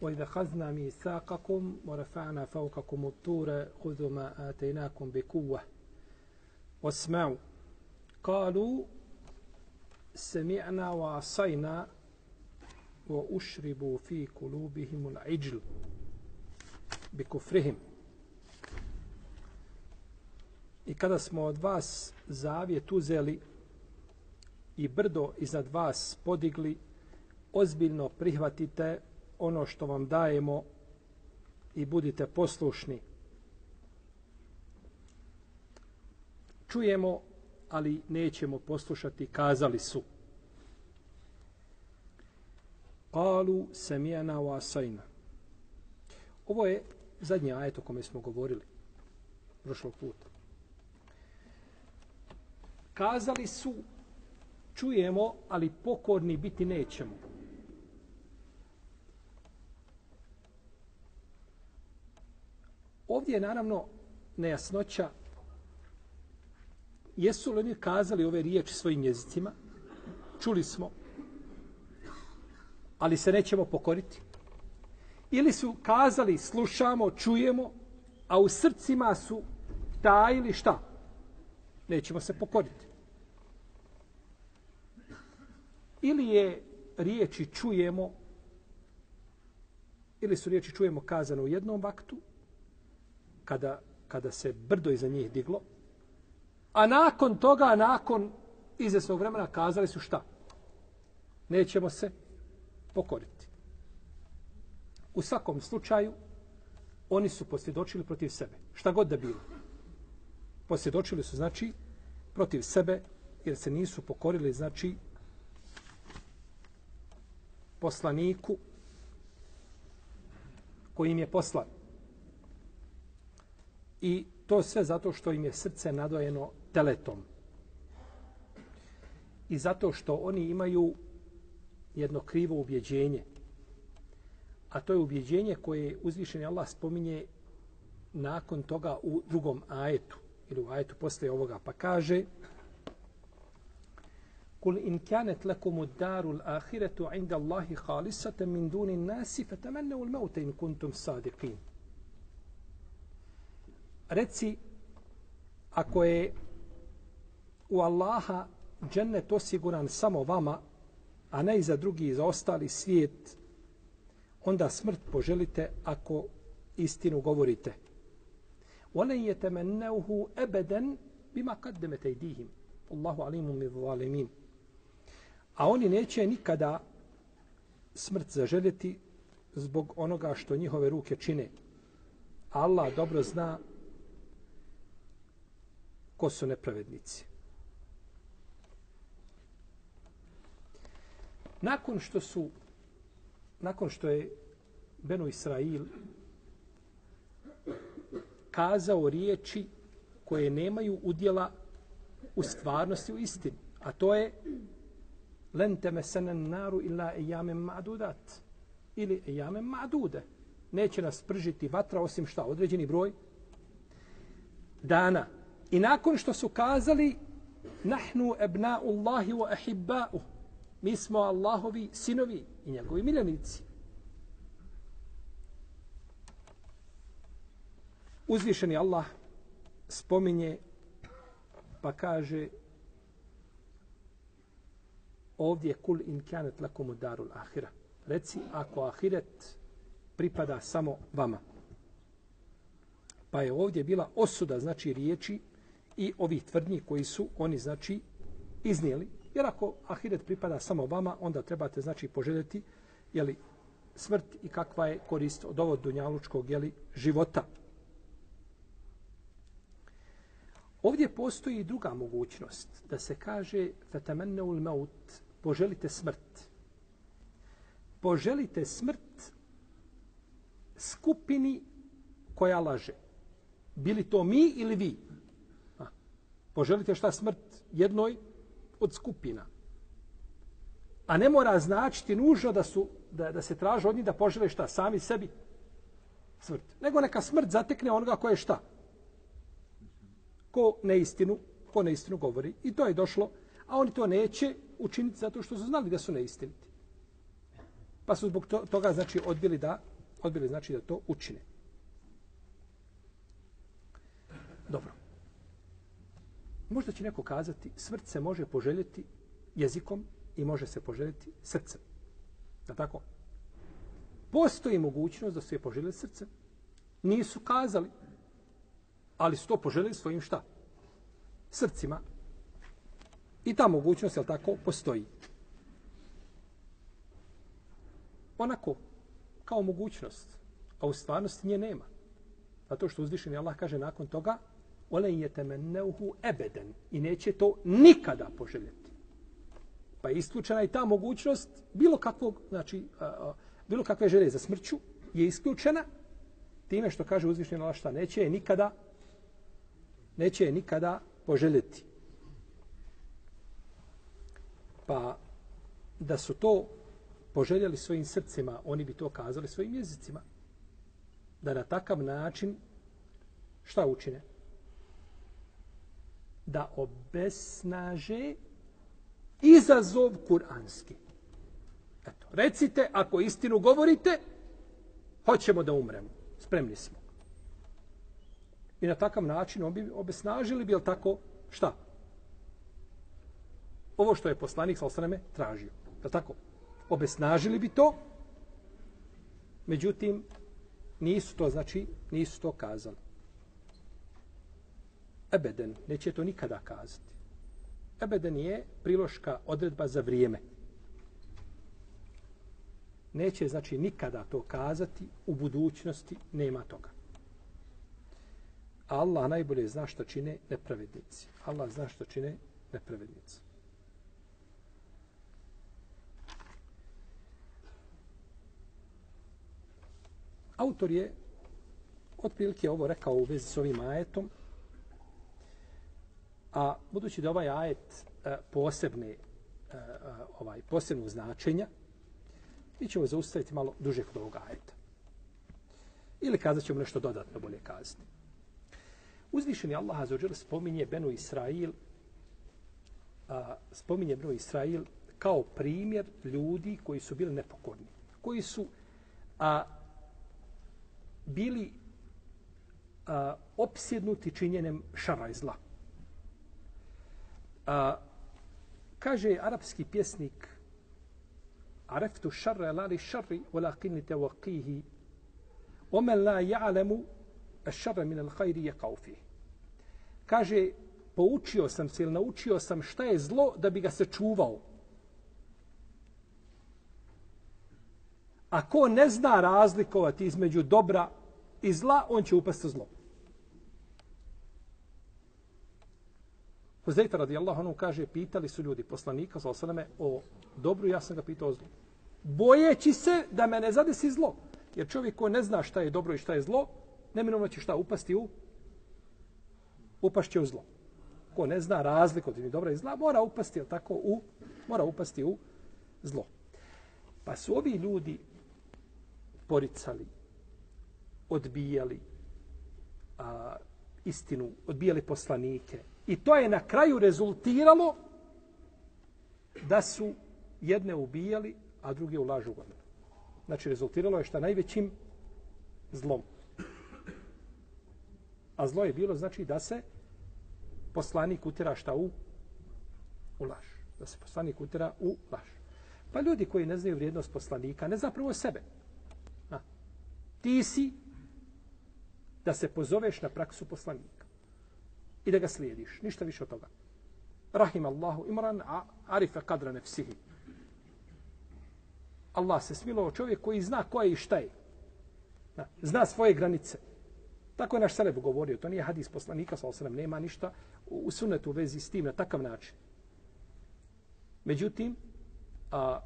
وإذا خذنا ميثاقكم ورفعنا فوقكم الطور خذوا ما آتيناكم بقوة واسمعوا قالوا سمعنا وعصينا وأشربوا في قلوبهم العجل بكفرهم I kada smo od vas zavjet uzeli i brdo iznad vas podigli, ozbiljno prihvatite ono što vam dajemo i budite poslušni. Čujemo, ali nećemo poslušati, kazali su. Kalu semijana wa asajna. Ovo je zadnji ajet o kome smo govorili prošlog puta. Kazali su, čujemo, ali pokorni biti nećemo. Ovdje je naravno nejasnoća jesu li oni kazali ove riječi svojim jezicima, čuli smo, ali se nećemo pokoriti. Ili su kazali, slušamo, čujemo, a u srcima su tajili šta? Nećemo se pokoriti. Ili je riječi čujemo, ili su riječi čujemo kazano u jednom vaktu, kada, kada se brdo iza njih diglo, a nakon toga, nakon izvesnog vremena, kazali su šta? Nećemo se pokoriti. U svakom slučaju, oni su posvjedočili protiv sebe. Šta god da bilo. Posvjedočili su, znači, protiv sebe, jer se nisu pokorili, znači, poslaniku koji im je poslan. I to sve zato što im je srce nadojeno teletom. I zato što oni imaju jedno krivo ubjeđenje. A to je ubjeđenje koje uzvišeni Allah spominje nakon toga u drugom ajetu. Ili u ajetu posle ovoga. Pa kaže Kul in kanet lakum ad-daru al-akhiratu 'inda Allahi khalisatan min duni an-nasi fatamannu al-mauta in kuntum sadiqin reci ako je u Allaha džennet osiguran samo vama, a ne i za drugi, za ostali svijet, onda smrt poželite ako istinu govorite. Olen je temenneuhu ebeden bima kaddemete idihim. Allahu alimu mi zalimin. A oni neće nikada smrt zaželjeti zbog onoga što njihove ruke čine. Allah dobro zna ko su nepravednici. Nakon što su nakon što je Benu Israil kazao riječi koje nemaju udjela u stvarnosti u istini, a to je len teme senen naru illa ejamem ma'dudat ili ejamem ma'dude. Neće nas pržiti vatra osim šta? Određeni broj dana. I nakon što su kazali nahnu ebna'u Allahi wa ahibba'u mi smo Allahovi sinovi i njegovi miljenici. Uzvišeni Allah spominje pa kaže ovdje kul in kanet lakum darul ahira. Reci ako ahiret pripada samo vama. Pa je ovdje bila osuda, znači riječi i ovih tvrdnji koji su oni znači iznijeli. Jer ako ahiret pripada samo vama, onda trebate znači poželjeti jeli, smrt i kakva je korist od ovog dunjalučkog jeli, života. Ovdje postoji druga mogućnost da se kaže fatamannaul maut poželite smrt. Poželite smrt skupini koja laže. Bili to mi ili vi? Poželite šta smrt jednoj od skupina. A ne mora značiti nužno da su da, da se traže od njih da požele šta sami sebi smrt. Nego neka smrt zatekne onoga ko je šta? Ko neistinu, ko neistinu govori. I to je došlo, a oni to neće učiniti zato što su znali da su neistiniti. Pa su zbog toga znači odbili da odbili znači da to učine. Dobro. Možda će neko kazati, smrt se može poželjeti jezikom i može se poželjeti srcem. Da tako? Postoji mogućnost da su je poželjeli srcem. Nisu kazali, ali su to poželjeli svojim šta? Srcima. I ta mogućnost, je tako, postoji. Onako, kao mogućnost, a u stvarnosti nje nema. Zato što uzvišeni Allah kaže nakon toga, Olen je temenneuhu ebeden i neće to nikada poželjeti. Pa je isključena i ta mogućnost bilo kakvog, znači, a, a, bilo kakve želje za smrću je isključena time što kaže uzvišnjena Allah šta neće je nikada neće je nikada poželjeti. Pa da su to poželjeli svojim srcima, oni bi to kazali svojim jezicima. Da na takav način šta učine? Da obesnaže izazov kuranski. Eto, recite, ako istinu govorite, hoćemo da umremo. Spremni smo. I na takav način bi obesnažili, bil tako, šta? Ovo što je poslanik sa osaname tražio. Jel tako? Obesnažili bi to, međutim, nisu to, znači, nisu to kazali. Ebeden, neće to nikada kazati. Ebeden je priloška odredba za vrijeme. Neće znači nikada to kazati u budućnosti nema toga. Allah najbolje zna što čine nepravednici. Allah zna što čine nepravednici. Autor je otprilike ovo rekao u vezi s ovim ajetom a budući da ovaj ajet e, posebne e, e, ovaj posebnog značenja Mi ćemo zaustaviti malo duže kod ovog ajeta. Ili kazat ćemo nešto dodatno bolje kazati. Uzvišeni Allah azzawajal spominje Benu Israil a, spominje Benu Israil kao primjer ljudi koji su bili nepokorni. Koji su a, bili a, opsjednuti činjenjem šara i zla. A, kaže arapski pjesnik Areftu šarre lali šarri ulaqinni te vakihi omen la ja'lemu a šarre min al hajri je kaufi. Kaže, poučio sam se ili naučio sam šta je zlo da bi ga se čuvao. Ako ne zna razlikovati između dobra i zla, on će upasti zlo. Huzeyta radijallahu anhu kaže, pitali su ljudi poslanika, sa osaleme, o dobru, ja sam ga pitao o zlu. Bojeći se da me ne zadesi zlo. Jer čovjek ko ne zna šta je dobro i šta je zlo, neminovno će šta upasti u upašće u zlo. Ko ne zna razliku od dobra i zla, mora upasti tako u mora upasti u zlo. Pa su ovi ljudi poricali, odbijali a, istinu, odbijali poslanike, I to je na kraju rezultiralo da su jedne ubijali, a druge ulažu u Znači, rezultiralo je šta najvećim zlom. A zlo je bilo, znači, da se poslanik utira šta u? U laž. Da se poslanik utira u laž. Pa ljudi koji ne znaju vrijednost poslanika, ne zapravo sebe. A, ti si da se pozoveš na praksu poslanika i da ga slijediš. Ništa više od toga. Rahim Allahu imran arife kadra nefsihi. Allah se smilo čovjek koji zna ko je i šta je. Zna svoje granice. Tako je naš Seleb govorio. To nije hadis poslanika, sa osrem, nema ništa u sunetu u vezi s tim na takav način. Međutim, a,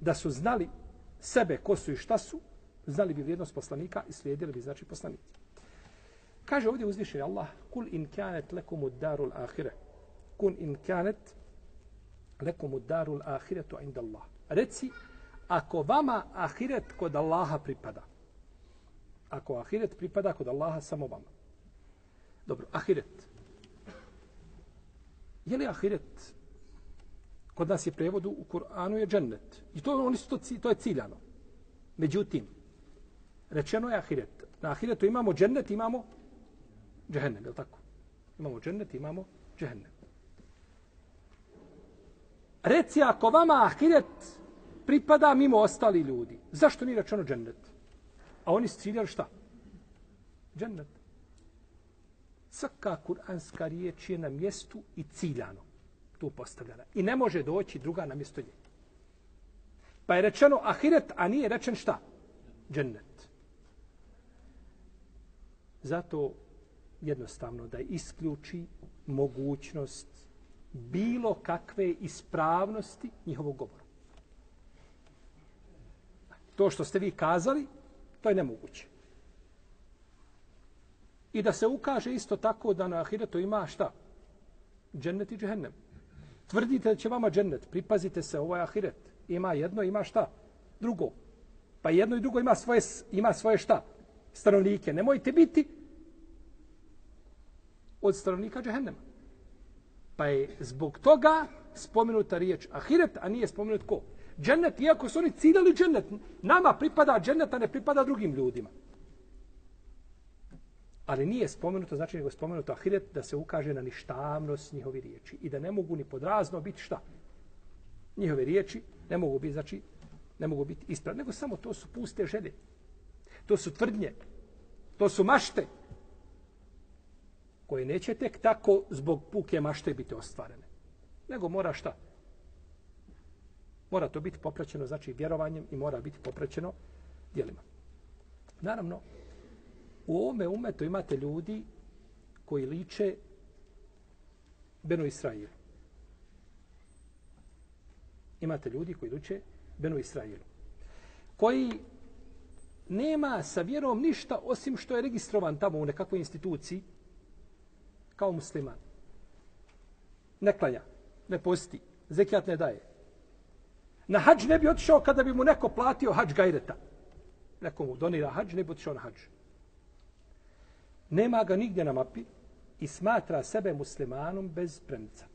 da su znali sebe ko su i šta su, znali bi vrijednost poslanika i slijedili bi znači poslanici. Kaže ovdje uzvišen Allah, kul in kanet lekum ud darul ahire. Kul in kanet lekum ud darul ahiretu inda Allah. Reci, ako vama ahiret kod Allaha pripada, ako ahiret pripada kod Allaha samo vama. Dobro, ahiret. Je li ahiret kod nas je prevodu u Kur'anu je džennet. I to, oni su to, to je ciljano. Međutim, rečeno je ahiret. Na ahiretu imamo džennet, imamo džehennem, je li tako? Imamo džennet, imamo džehennem. Reci, ako vama ahiret pripada mimo ostali ljudi, zašto nije rečeno džennet? A oni su ciljali šta? Džennet. Svaka kuranska riječ je na mjestu i ciljano tu postavljena. I ne može doći druga na mjesto nje. Pa je rečeno ahiret, a nije rečen šta? Džennet. Zato jednostavno da isključi mogućnost bilo kakve ispravnosti njihovog govora. To što ste vi kazali, to je nemoguće. I da se ukaže isto tako da na ahiretu ima šta? Džennet i džehennem. Tvrdite da će vama džennet, pripazite se, ovo je ahiret. Ima jedno, ima šta? Drugo. Pa jedno i drugo ima svoje, ima svoje šta? Stanovnike. Nemojte biti od stanovnika džehennema. Pa je zbog toga spomenuta riječ ahiret, a nije spomenut ko? Džennet, iako su oni ciljali džennet, nama pripada džennet, a ne pripada drugim ljudima. Ali nije spomenuto, znači nego spomenuto ahiret da se ukaže na ništavnost njihovi riječi i da ne mogu ni podrazno biti šta? Njihove riječi ne mogu biti, znači, ne mogu biti ispravne, nego samo to su puste želje. To su tvrdnje. To su mašte koje neće tek tako zbog puke mašte biti ostvarene. Nego mora šta? Mora to biti popraćeno, znači, vjerovanjem i mora biti popraćeno dijelima. Naravno, U ovome umetu imate ljudi koji liče Benu Israilu. Imate ljudi koji liče Benu Israilu. Koji nema sa vjerom ništa osim što je registrovan tamo u nekakvoj instituciji kao musliman. Ne klanja, ne posti, zekijat ne daje. Na hađ ne bi otišao kada bi mu neko platio hađ gajreta. Neko mu donira hađ, ne bi otišao na hađ nema ga nigdje na mapi i smatra sebe muslimanom bez premca.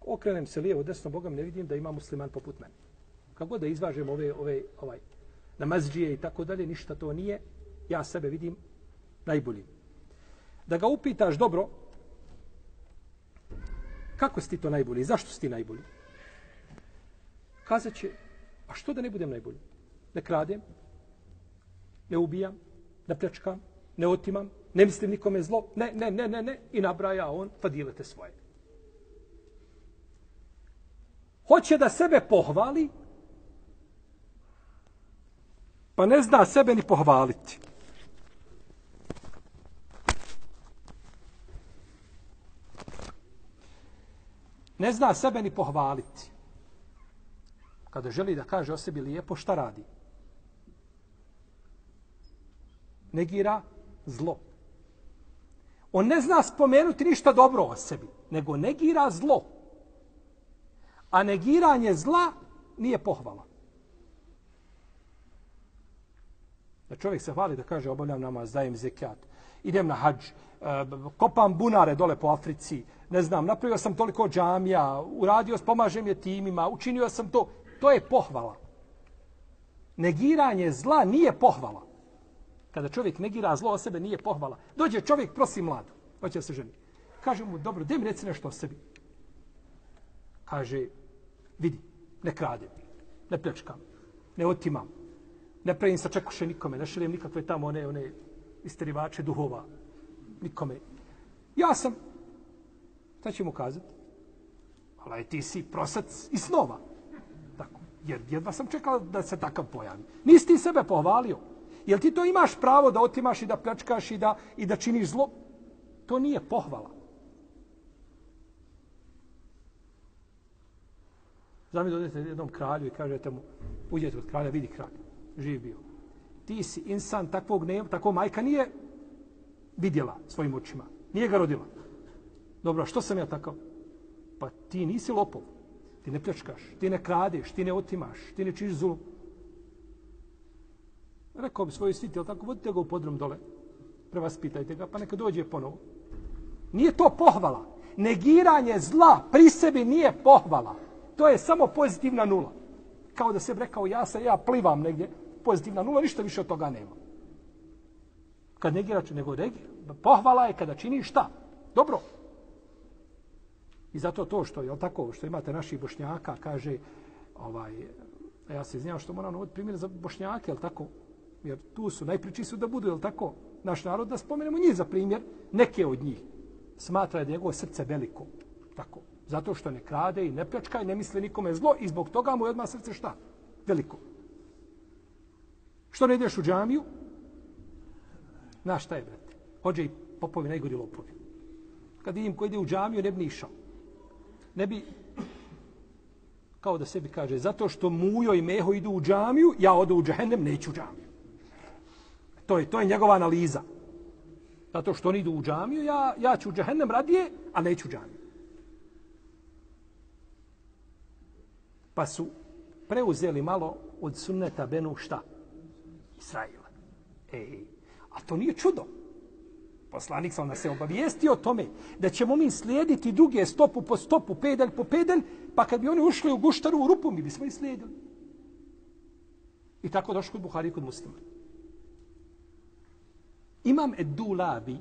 Okrenem se lijevo, desno, Bogam ne vidim da ima musliman poput mene. Kako da izvažem ove, ove, ovaj, namazđije i tako dalje, ništa to nije. Ja sebe vidim najbolji. Da ga upitaš, dobro, kako si ti to najbolji? Zašto si ti najbolji? Kazat će, a što da ne budem najbolji? Ne kradem, ne ubijam, ne pljačkam, ne otimam, ne mislim nikome zlo, ne, ne, ne, ne, ne, i nabraja on fadilete svoje. Hoće da sebe pohvali, pa ne zna sebe ni pohvaliti. Ne zna sebe ni pohvaliti. Kada želi da kaže o sebi lijepo, šta radi? negira zlo. On ne zna spomenuti ništa dobro o sebi, nego negira zlo. A negiranje zla nije pohvala. Da čovjek se hvali da kaže obavljam namaz, dajem zekijat, idem na hađ, Eh, kopam bunare dole po Africi, ne znam, napravio sam toliko džamija, uradio, pomažem je timima, učinio sam to. To je pohvala. Negiranje zla nije pohvala. Kada čovjek negira zlo o sebe, nije pohvala. Dođe čovjek, prosi mladu, hoće se ženi. Kaže mu, dobro, daj mi reci nešto o sebi. Kaže, vidi, ne kradem, ne pljačkam, ne otimam, ne prejim sa čekuše nikome, ne šeljem nikakve tamo one, one isterivače duhova, nikome. Ja sam, šta će mu kazati? Alaj, ti si prosac i snova. Tako, jer jedva sam čekala da se takav pojavi. Nisi ti sebe pohvalio. Jel ti to imaš pravo da otimaš i da pljačkaš i da, i da činiš zlo? To nije pohvala. Zami dodete jednom kralju i kažete mu, uđete od kralja, vidi kralj, živ bio. ti si insan takvog ne, tako majka nije vidjela svojim očima. Nije ga rodila. Dobro, što sam ja takav? Pa ti nisi lopov. Ti ne pljačkaš, ti ne kradeš, ti ne otimaš, ti ne čiš zulu. Rekao bi svoj sviti, tako, vodite ga u podrum dole, prevaspitajte ga, pa neka dođe ponovo. Nije to pohvala. Negiranje zla pri sebi nije pohvala. To je samo pozitivna nula. Kao da se rekao, ja se, ja plivam negdje, pozitivna nula, ništa više od toga nema. Kad negiraš, nego negira. Pohvala je kada čini šta? Dobro. I zato to što je tako, što imate naši bošnjaka, kaže, ovaj, ja se iznijem što moram navoditi primjer za bošnjake, jel tako? Jer tu su, najpriči su da budu, jel tako? Naš narod, da spomenemo njih za primjer, neke od njih smatra da je njegovo srce veliko. Tako. Zato što ne krade i ne pljačka i ne misle nikome zlo i zbog toga mu je odmah srce šta? Veliko. Što ne ideš u džamiju? Znaš šta je, brate? Hođe i popovi najgori lopovi. Kad vidim ko ide u džamiju, ne bi nišao. Ne bi, kao da sebi kaže, zato što mujo i meho idu u džamiju, ja odu u džahennem, neću u džamiju. To je, to je njegova analiza. Zato što oni idu u džamiju, ja, ja ću u džahennem radije, a neću u džamiju. Pa su preuzeli malo od sunneta Benu šta? Israila. Ej, a to nije čudo. Poslanik sam nas je obavijestio o tome da ćemo mi slijediti duge stopu po stopu, pedalj po pedalj, pa kad bi oni ušli u guštaru u rupu, mi bismo i slijedili. I tako došli kod Buhari i kod muslima. Imam Edulabi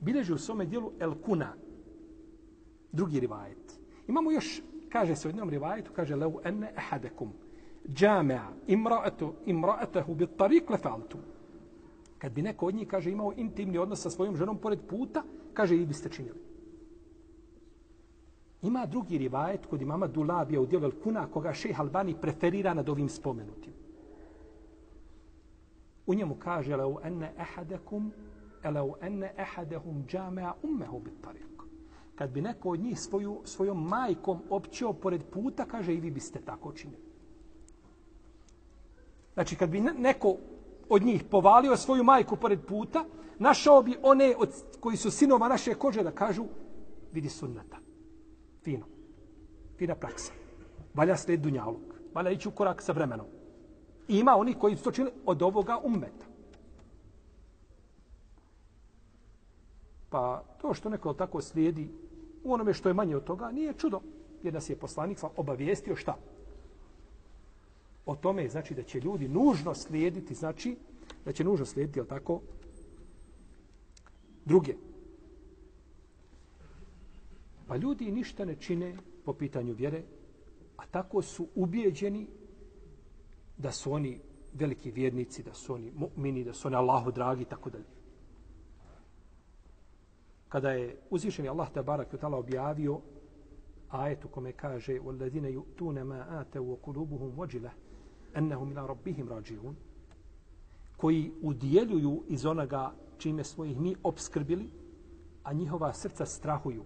bileži u svome dijelu El Kuna, drugi rivajet. Imamo još, kaže se u jednom rivajetu, kaže leu enne ehadekum, džamea imraetu, imraetahu bit tarik lefaltum. Kad bi neko od njih, kaže, imao intimni odnos sa svojom ženom pored puta, kaže, i biste činili. Ima drugi rivajet kod imama Dulabija u dijelu El Kuna, koga šeh Albani preferira nad ovim spomenutim. U njemu kaže lau enne ehadekum, lau enne ehadehum džamea ummehu bit tariq. Kad bi neko od njih svoju, svojom majkom općio pored puta, kaže i vi biste tako činili. Znači, kad bi neko od njih povalio svoju majku pored puta, našao bi one od, koji su sinova naše kože da kažu, vidi sunnata. Fino. Fina praksa. Valja sled dunjaluk. Valja ići u korak sa vremenom. I ima oni koji su to činili od ovoga ummeta. Pa to što neko tako slijedi u onome što je manje od toga, nije čudo. Jer nas je poslanik obavijestio šta? O tome znači da će ljudi nužno slijediti, znači da će nužno slijediti, jel tako, druge. Pa ljudi ništa ne čine po pitanju vjere, a tako su ubijeđeni da su oni veliki vjernici, da su oni mu'mini, da su oni Allahu dragi, tako dalje. Kada je uzvišeni Allah te barak i objavio ajetu kome kaže وَالَّذِينَ يُؤْتُونَ مَا آتَوْا وَقُلُوبُهُمْ وَجِلَهُ ennehum ila rabbihim rađiun, koji udjeljuju iz onoga čime smo ih mi obskrbili, a njihova srca strahuju,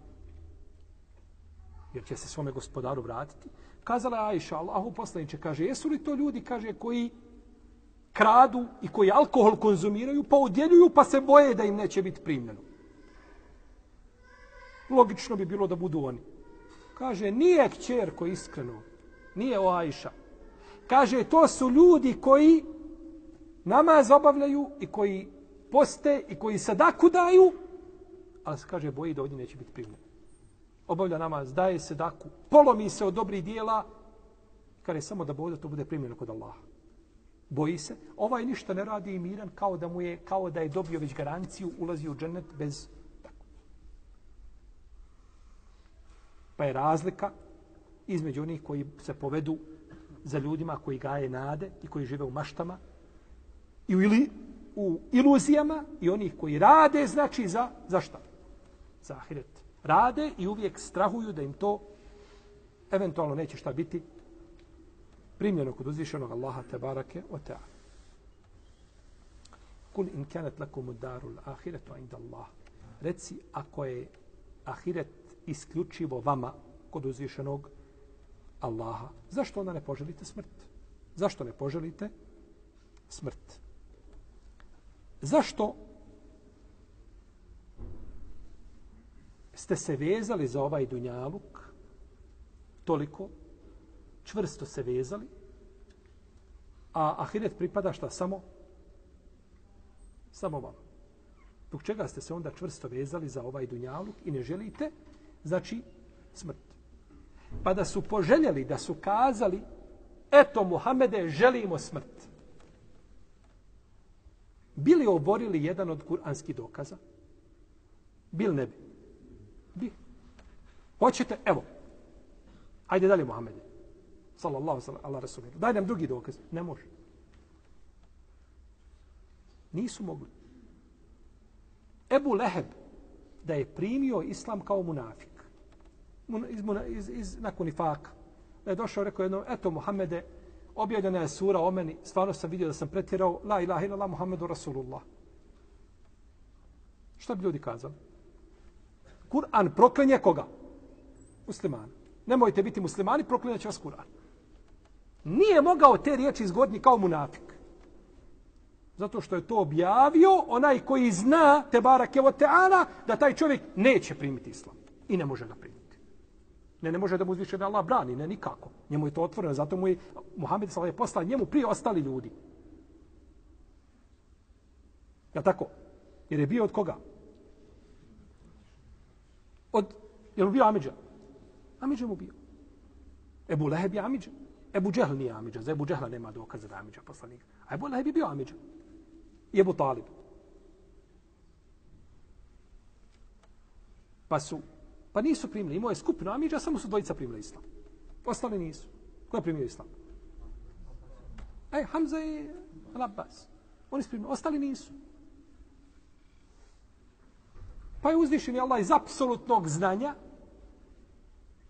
jer će se svome gospodaru vratiti, kazala je Aisha, Allahu poslaniče, kaže, jesu li to ljudi, kaže, koji kradu i koji alkohol konzumiraju, pa udjeljuju, pa se boje da im neće biti primljeno. Logično bi bilo da budu oni. Kaže, nije kćerko iskreno, nije o Aisha, Kaže, to su ljudi koji namaz obavljaju i koji poste i koji sadaku daju, ali se kaže, boji da oni neće biti primljeni. obavlja namaz, daje sadaku, polomi se od dobrih dijela, kare samo da bude, to bude primljeno kod Allaha. Boji se. Ovaj ništa ne radi i miran kao da mu je, kao da je dobio već garanciju, ulazi u džennet bez tako. Pa je razlika između onih koji se povedu za ljudima koji gaje nade i koji žive u maštama i u, ili, u iluzijama i onih koji rade, znači za, za šta? Za ahiret rade i uvijek strahuju da im to eventualno neće šta biti primljeno kod uzvišenog Allaha te barake o te Kul in kanat lakum daru l'ahiretu inda Allah. Reci, ako je ahiret isključivo vama kod uzvišenog Allaha, zašto onda ne poželite smrt? Zašto ne poželite smrt. Zašto ste se vezali za ovaj dunjaluk toliko, čvrsto se vezali, a ahiret pripada šta samo? Samo vam. Zbog čega ste se onda čvrsto vezali za ovaj dunjaluk i ne želite, znači smrt. Pa da su poželjeli, da su kazali, eto Muhammede, želimo smrt. Bili oborili jedan od kuranskih dokaza? Bil ne bi? Bi. Hoćete? Evo. Ajde dalje, Muhammede. Sallallahu sallam, Allah rasulim. Daj nam drugi dokaz. Ne može. Nisu mogli. Ebu Leheb, da je primio islam kao munafik. Iz, iz, iz, nakon ifaka. Da je došao, rekao jedno, eto, Muhammede, objavljena je sura o meni, stvarno sam vidio da sam pretjerao, la ilaha illallah Muhammedu Rasulullah. Šta bi ljudi kazali? Kur'an proklenje koga? Muslimana. Nemojte biti muslimani, proklenje će vas Kur'an. Nije mogao te riječi izgodni kao munafik. Zato što je to objavio onaj koji zna te barake o teana da taj čovjek neće primiti islam. I ne može ga primiti. Ne, ne može da mu uzviše Allah brani, ne nikako. Njemu je to otvoreno, zato mu je Muhammed s.a.v. poslao njemu prije ostali ljudi. Ja tako? Jer je bio od koga? Od, je li bio Amidža? Amidža mu bio. Ebu Leheb je Amidža. Ebu Džehl nije Amidža. Za Ebu Džehla nema dokaza da je Amidža poslanik. A Ebu Leheb je bio Amidža. I Ebu Talib. Pa su, pa nisu primili. Imao je skupinu Amidža, samo su dvojica primili islam. Ostali nisu. Ko je primio islam? Ej, Hamza i Al-Abbas. Oni su primili. Ostali nisu. Pa je uzvišen Allah iz apsolutnog znanja.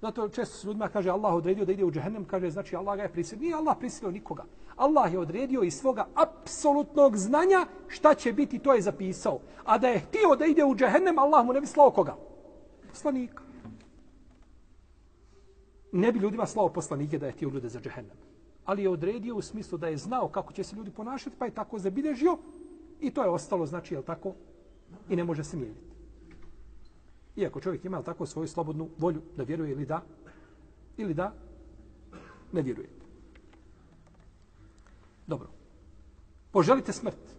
Zato često se ljudima kaže Allah odredio da ide u džehennem, kaže znači Allah ga je prisilio. Nije Allah prisilio nikoga. Allah je odredio iz svoga apsolutnog znanja šta će biti, to je zapisao. A da je htio da ide u džehennem, Allah mu ne bi slao koga? Poslanika. Ne bi ljudima slao poslanike da je tio ljude za džehennem. Ali je odredio u smislu da je znao kako će se ljudi ponašati, pa je tako zabilježio i to je ostalo, znači, jel tako? I ne može se mijeniti. Iako čovjek ima tako svoju slobodnu volju da vjeruje ili da, ili da ne vjeruje. Dobro. Poželite smrt.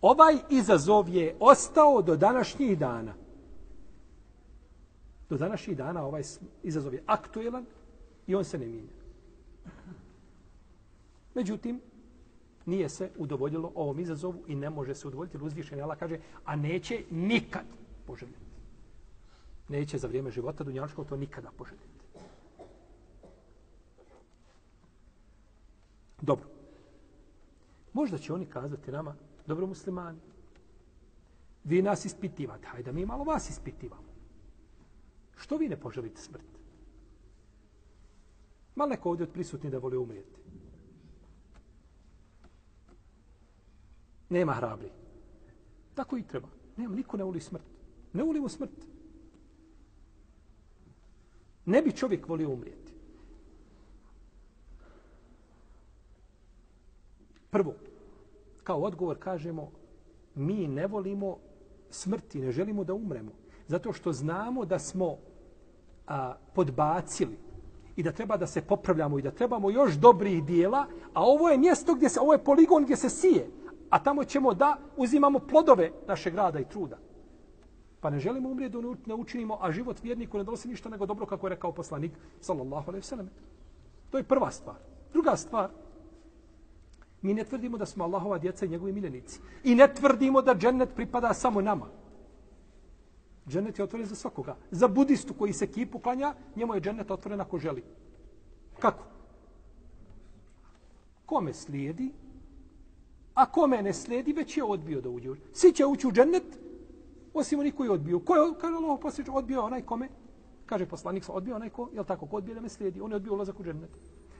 Ovaj izazov je ostao do današnjih dana. Do današnjih dana ovaj izazov je aktuelan i on se ne mijenja. Međutim, nije se udovoljilo ovom izazovu i ne može se udovoljiti. Uzvišen Allah kaže, a neće nikad poželjeti. Neće za vrijeme života Dunjačkog to nikada poželjeti. Dobro. Možda će oni kazati nama, dobro muslimani, vi nas ispitivate, hajde mi malo vas ispitivamo. Što vi ne poželite smrt? Malo neko ovdje od prisutni da vole umrijeti. Nema hrabri. Tako i treba. Nema, niko ne voli smrt. Ne volimo smrt. Ne bi čovjek volio umrijeti. Prvo, kao odgovor kažemo, mi ne volimo smrti, ne želimo da umremo. Zato što znamo da smo a, podbacili i da treba da se popravljamo i da trebamo još dobrih dijela, a ovo je mjesto gdje se, ovo je poligon gdje se sije, a tamo ćemo da uzimamo plodove našeg rada i truda. Pa ne želimo umrijeti da ne učinimo, a život vjerniku ne donosi ništa nego dobro, kako je rekao poslanik, sallallahu alaihi sallam. To je prva stvar. Druga stvar, mi ne tvrdimo da smo Allahova djeca i njegovi miljenici. I ne tvrdimo da džennet pripada samo nama. Džennet je otvoren za svakoga. Za budistu koji se kipu klanja, njemu je džennet otvoren ako želi. Kako? Kome slijedi? A kome ne slijedi, već je odbio da uđe. Svi će ući u džennet, Osim onih koji je odbio. Ko je, kaže Allah, posljedno, odbio onaj kome? Kaže poslanik, odbio onaj ko, jel tako, ko odbije da me slijedi? On je odbio ulazak u džennet.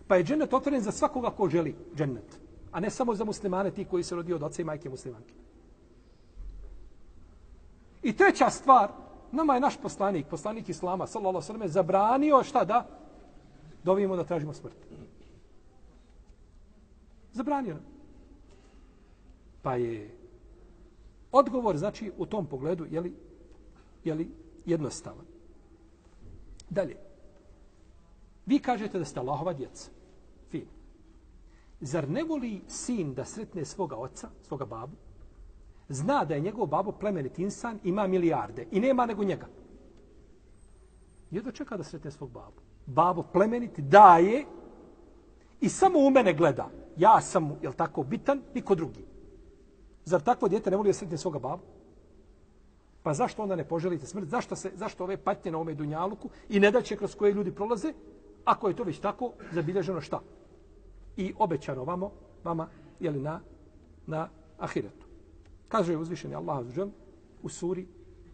Pa je džennet otvoren za svakoga ko želi džennet. A ne samo za muslimane, ti koji se rodio od oca i majke muslimanke. I treća stvar, nama je naš poslanik, poslanik Islama, sallallahu sallam, zabranio šta da? dovimo da tražimo smrt. Zabranio nam. Pa je odgovor, znači, u tom pogledu, je li, je li jednostavan. Dalje. Vi kažete da ste Allahova djeca. Fin. Zar ne voli sin da sretne svoga oca, svoga babu? Zna da je njegov babo plemenit insan, ima milijarde i nema nego njega. Jedno čeka da sretne svog babu. Babo plemenit daje i samo u mene gleda. Ja sam, jel tako, bitan, niko drugi. Zar takvo djete ne voli da sretne svoga babu? Pa zašto onda ne poželite smrt? Zašto, se, zašto ove patnje na ome dunjaluku i ne daće kroz koje ljudi prolaze? Ako je to već tako, zabilježeno šta? I obećano vamo, vama, jeli na, na ahiretu. Kaže uzvišeni Allah u suri,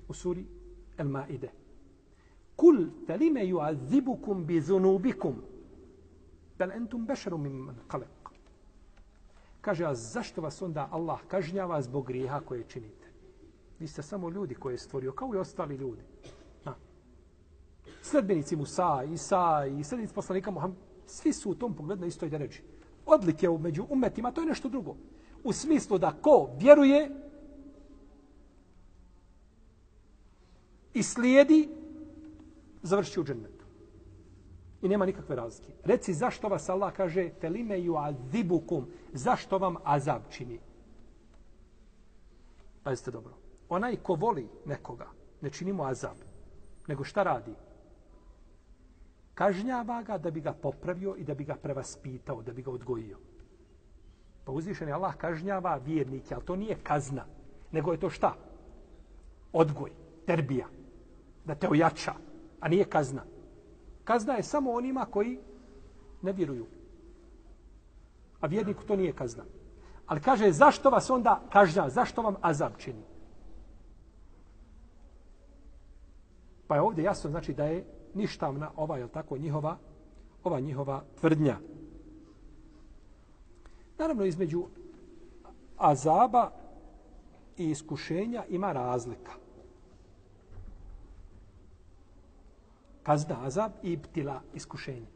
u suri El Maide. Kul felime yu'adhibukum bi zunubikum bel entum bešarum mimman kalek. Kaže, a zašto vas onda Allah kažnjava zbog grijeha koje činite? Vi ste samo ljudi koje je stvorio, kao i ostali ljudi. Na. Sledbenici Musa, Isa i sledbenici poslanika Muhammed, svi su u tom pogledu na istoj deređi. Odlike među umetima, to je nešto drugo. U smislu da ko vjeruje i slijedi, završi u džennetu. I nema nikakve razlike. Reci zašto vas Allah kaže felime ju azibukum, zašto vam azab čini? Pazite dobro. Onaj ko voli nekoga, ne čini mu azab, nego šta radi? Kažnjava ga da bi ga popravio i da bi ga prevaspitao, da bi ga odgojio. Pa uzvišen je Allah kažnjava vjernike, ali to nije kazna, nego je to šta? Odgoj, terbija, da te ojača, a nije kazna. Kazna je samo onima koji ne vjeruju. A vjerniku to nije kazna. Ali kaže, zašto vas onda kažnja, zašto vam azab čini? Pa je ovdje jasno, znači da je ništavna ova, je tako, njihova, ova njihova tvrdnja. Naravno, između azaba i iskušenja ima razlika. Kazna, azab i ibtila, iskušenje.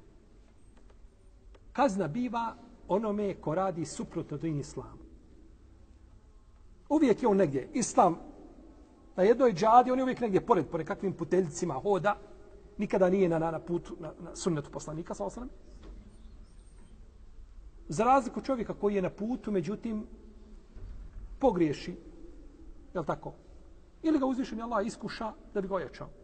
Kazna biva onome ko radi suprotno do islamu. Uvijek je on negdje. Islam na jednoj džadi, on je uvijek negdje pored, pored kakvim puteljicima hoda. Nikada nije na, na, na putu, na, na sunnetu poslanika, sa osanem. Za razliku čovjeka koji je na putu, međutim, pogriješi. Je tako? Ili ga uzvišen Allah iskuša da bi ga ojačao.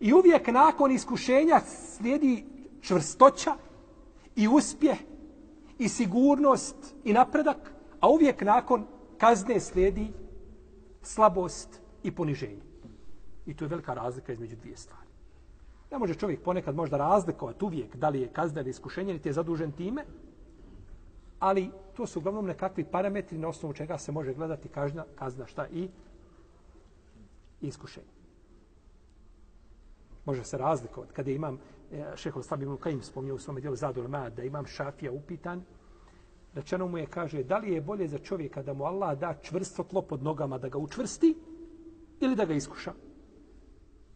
I uvijek nakon iskušenja slijedi čvrstoća i uspjeh i sigurnost i napredak, a uvijek nakon kazne slijedi slabost i poniženje. I to je velika razlika između dvije stvari. Ne može čovjek ponekad možda razlikovati uvijek da li je kazna ili iskušenje, niti je zadužen time, ali to su uglavnom nekakvi parametri na osnovu čega se može gledati kazna, kazna šta i iskušenje može se razlikovati. Kada imam e, šehol Slabi Ibn Kajim spomnio u svome dijelu Zadul Mad, da imam šafija upitan, rečeno mu je, kaže, da li je bolje za čovjeka da mu Allah da čvrsto tlo pod nogama da ga učvrsti ili da ga iskuša?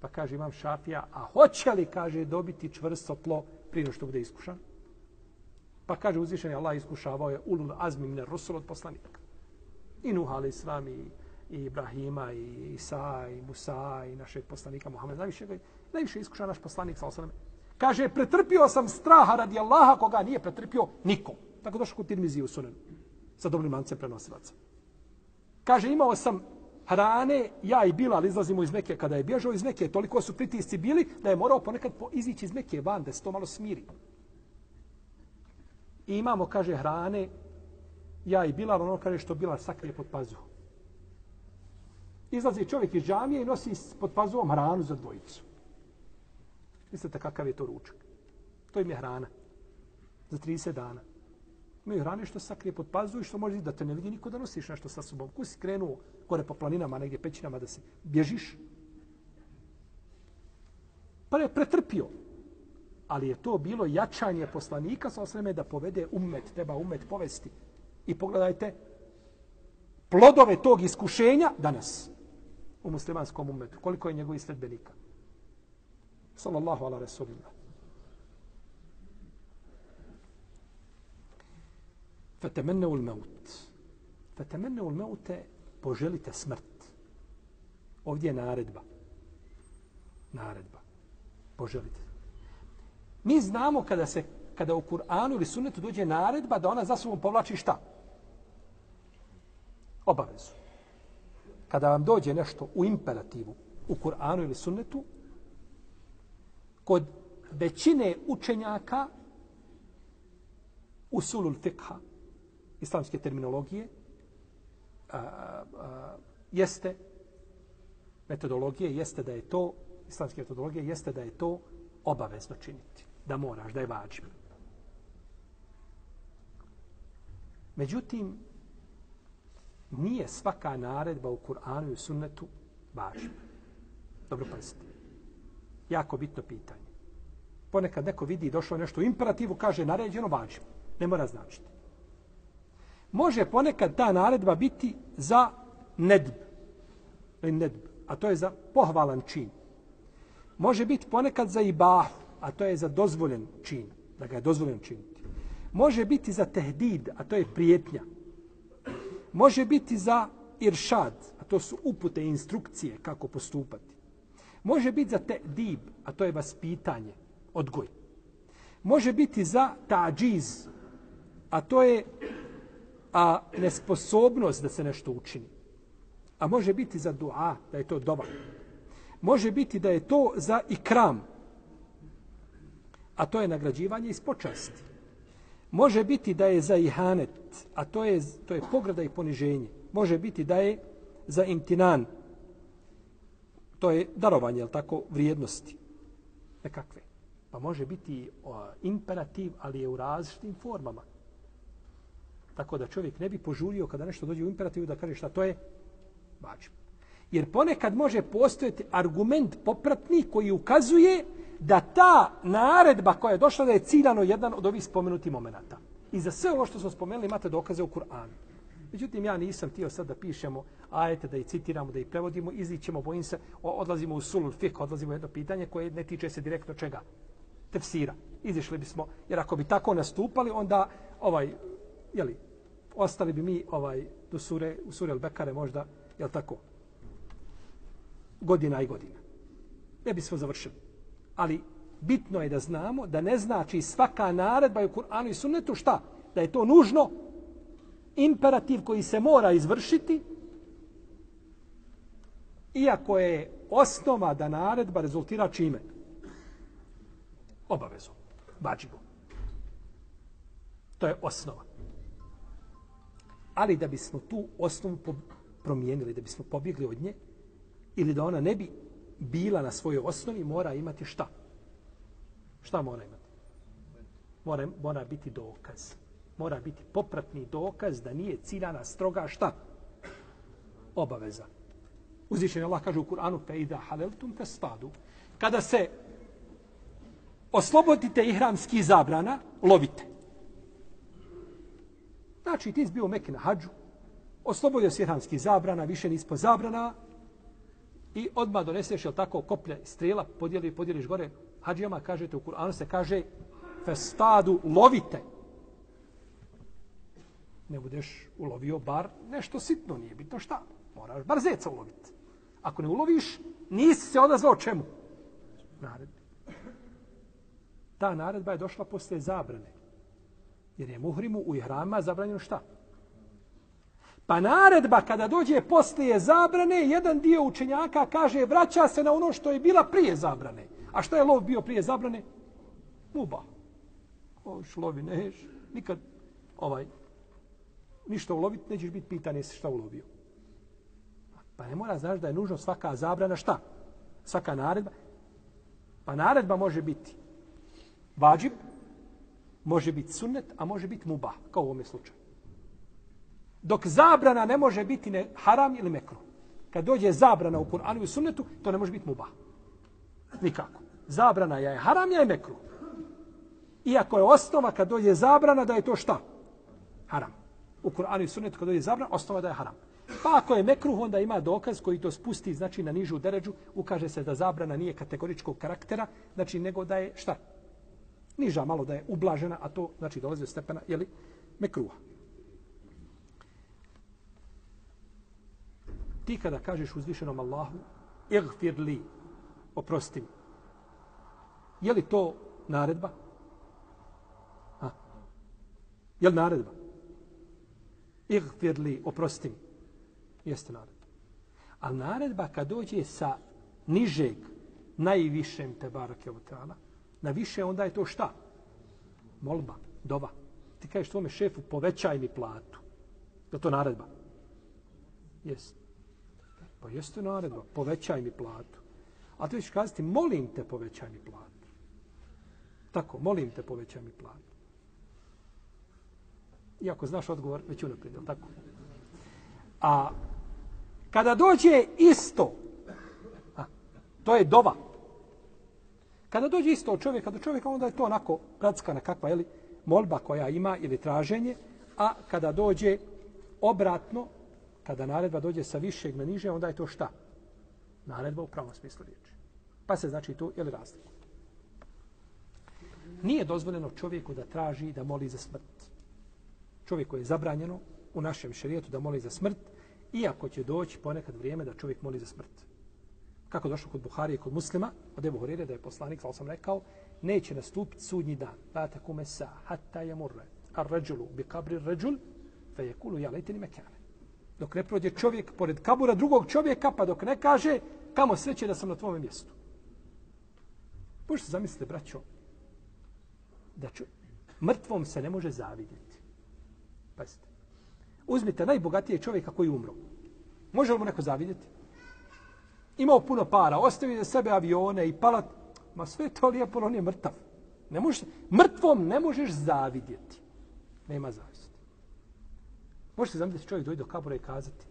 Pa kaže, imam šafija, a hoće li, kaže, dobiti čvrsto tlo prije što bude iskušan? Pa kaže, uzvišen je Allah iskušavao je ulul azmi ne rusul od poslanika. I Nuha ali s vami, i Ibrahima, i Isa, i Musa, i našeg poslanika Muhammeda. Najviše ga najviše iskušan naš poslanik sa osanem. Kaže, pretrpio sam straha radi Allaha koga nije pretrpio niko. Tako došlo kod Tirmizi u sunenu. Sa dobrim lancem prenosilaca. Kaže, imao sam hrane, ja i bila, ali izlazimo iz Mekke. Kada je bježao iz Mekke, toliko su pritisci bili da je morao ponekad po izići iz Mekke van, da se to malo smiri. I imamo, kaže, hrane, ja i bila, ono kaže što bila sakrije pod pazu. Izlazi čovjek iz džamije i nosi pod pazuhom hranu za dvojicu. Mislite kakav je to ručak? To im je hrana. Za 30 dana. Imaju hrane što sakrije pod pazu i što može da te ne vidi niko da nosiš nešto sa sobom. Ko si krenuo gore po planinama, negdje pećinama da se bježiš? Pa je pretrpio. Ali je to bilo jačanje poslanika sa osreme da povede umet, treba umet povesti. I pogledajte plodove tog iskušenja danas u muslimanskom umetu. Koliko je njegovih sredbenika? Sallallahu ala rasulillah. Fatemenne ul maut. Fatemenne ul maute, poželite smrt. Ovdje je naredba. Naredba. Poželite. Mi znamo kada se kada u Kur'anu ili sunnetu dođe naredba da ona za sobom povlači šta? Obavezu. Kada vam dođe nešto u imperativu u Kur'anu ili sunnetu, kod većine učenjaka usulul fiqha, islamske terminologije, a, a, jeste metodologije, jeste da je to, islamske metodologije, jeste da je to obavezno činiti. Da moraš, da je vađivo. Međutim, nije svaka naredba u Kur'anu i sunnetu važna. Dobro pazite. Jako bitno pitanje. Ponekad neko vidi došlo nešto u imperativu, kaže naređeno važno. Ne mora značiti. Može ponekad ta naredba biti za nedb. nedb. A to je za pohvalan čin. Može biti ponekad za ibahu, a to je za dozvoljen čin. Da ga je dozvoljen činiti. Može biti za tehdid, a to je prijetnja. Može biti za iršad, a to su upute i instrukcije kako postupati. Može biti za tehdib, a to je vaspitanje, odgoj. Može biti za ta'điz, a to je a nesposobnost da se nešto učini. A može biti za dua, da je to doba. Može biti da je to za ikram, a to je nagrađivanje iz počasti. Može biti da je za ihanet, a to je, to je pograda i poniženje. Može biti da je za imtinan, to je darovanje, jel tako, vrijednosti. Nekakve. Pa može biti o, imperativ, ali je u različitim formama. Tako da čovjek ne bi požurio kada nešto dođe u imperativu da kaže šta to je vađiv. Jer ponekad može postojati argument popratni koji ukazuje da ta naredba koja je došla da je ciljano jedan od ovih spomenutih momenata. I za sve ovo što smo spomenuli imate dokaze u Kur'anu. Međutim, ja nisam tio sad da pišemo ajete, da ih citiramo, da ih prevodimo, izićemo, bojim se, odlazimo u sulul fik, odlazimo u jedno pitanje koje ne tiče se direktno čega? Tefsira. Izišli bismo, jer ako bi tako nastupali, onda ovaj, jeli, ostali bi mi ovaj, do sure, u sure Al-Bekare možda, jel tako, godina i godina. Ne bismo završili. Ali bitno je da znamo da ne znači svaka naredba u Kur'anu i sunnetu šta? Da je to nužno imperativ koji se mora izvršiti iako je osnova da naredba rezultira čime? Obavezu. Bađibu. To je osnova. Ali da bismo tu osnovu promijenili, da bismo pobjegli od nje, ili da ona ne bi bila na svojoj osnovi, mora imati šta? Šta mora imati? Mora, mora biti dokaz. Mora biti popratni dokaz da nije ciljana stroga šta? Obaveza. Uzvišen Allah kaže u Kur'anu fe ida haleltum fe spadu. Kada se oslobodite ihramski zabrana, lovite. Znači, ti bio meke na hađu, oslobodio se ihramski zabrana, više nispo zabrana, i odmah doneseš, jel tako, koplje strela, podijeli, podijeliš gore, hađijama kažete u Kur'anu se kaže festadu lovite. Ne budeš ulovio bar nešto sitno, nije bitno šta. Moraš bar zeca uloviti. Ako ne uloviš, nisi se odazvao čemu? Naredbi. Ta naredba je došla posle zabrane. Jer je muhrimu u ihrama zabranjeno šta? Pa naredba kada dođe poslije zabrane, jedan dio učenjaka kaže vraća se na ono što je bila prije zabrane. A što je lov bio prije zabrane? Muba. Oviš, lovi, neš. Nikad ovaj, ništa uloviti, nećeš biti pitan jesi šta ulovio. Pa ne mora znaš da je nužno svaka zabrana šta? Svaka naredba. Pa naredba može biti vađib, može biti sunnet, a može biti muba, kao u ovome slučaju. Dok zabrana ne može biti ne haram ili mekru. Kad dođe zabrana u Kur'anu i sunnetu, to ne može biti muba. Nikako. Zabrana je haram, ja je mekru. Iako je osnova kad dođe zabrana da je to šta? Haram u Kur'anu i Sunnetu kada je zabran, ostalo da je haram. Pa ako je mekruh, onda ima dokaz koji to spusti znači na nižu deređu, ukaže se da zabrana nije kategoričkog karaktera, znači nego da je šta? Niža malo da je ublažena, a to znači dolazi od stepena, jeli, mekruha. Ti kada kažeš uzvišenom Allahu, ihfir li, oprosti mi, je li to naredba? Ha? Je li naredba? Igfir li, oprosti mi. Jeste naredba. A naredba kad dođe sa nižeg, najvišem te barake od na više onda je to šta? Molba, dova. Ti kažeš tvome šefu, povećaj mi platu. Je to naredba? Jeste. Pa jeste naredba, povećaj mi platu. A ti ćeš kazati, molim te, povećaj mi platu. Tako, molim te, povećaj mi platu. Iako znaš odgovor, već unaprijed, tako? A kada dođe isto, a, to je dova. Kada dođe isto od čovjeka do čovjeka, onda je to onako gradska kakva, jeli, molba koja ima ili traženje, a kada dođe obratno, kada naredba dođe sa višeg na niže, onda je to šta? Naredba u pravom smislu riječi. Pa se znači to, ili razliku. Nije dozvoljeno čovjeku da traži da moli za smrt. Čovjeku je zabranjeno u našem šerijetu da moli za smrt, iako će doći ponekad vrijeme da čovjek moli za smrt. Kako došlo kod Buhari i kod muslima, od Ebu Horire, da je poslanik, sal sam rekao, neće nastupiti sudnji dan. La takume sa, hatta je murre, ar ređulu, bi kabri ređul, fe je kulu, ja lejteni mekane. Dok ne prođe čovjek pored kabura drugog čovjeka, pa dok ne kaže, kamo sreće da sam na tvome mjestu. Možete zamislite, braćo, da ču... mrtvom se ne može zavidjeti. Pazite. Uzmite najbogatije čovjeka koji umro. Može li mu neko zavidjeti? Imao puno para, ostavio za sebe avione i palat. Ma sve to lijepo, on je mrtav. Ne možeš, mrtvom ne možeš zavidjeti. Nema zavisti. Možete zamisliti čovjek dojde do kabura i kazati